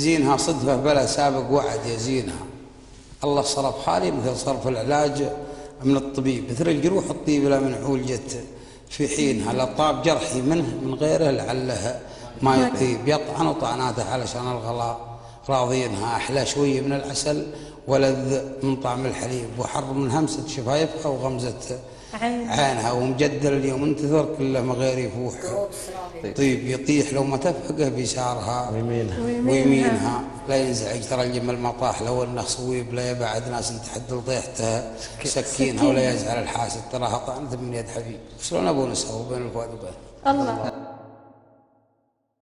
زينها صدفة بلا سابق وعد يزينها الله صرف حالي مثل صرف العلاج من الطبيب. مثل الجروح الطيب لا من عولجت في حينها. لطاب جرحي منه من غيره لعله ما يطيب. يطعن طعناته علشان الغلاء. راضينها أحلى شوية من العسل ولذ من طعم الحليب وحر من همسة شفايفها وغمزة عينها ومجدل اليوم انتظر كله ما غير يفوح. طيب يطيح لو ما تفقه بيسارها. ويمينها. ويمينها. لا ينزعج ترى الجمل ما طاح لو انه صويب لا يبعد ناس تحد لطيحته سكينها ولا يزعل الحاسد تراها طعنت من يد حبيب. شلون ابو نسوي بين الفؤاد وبين؟ الله.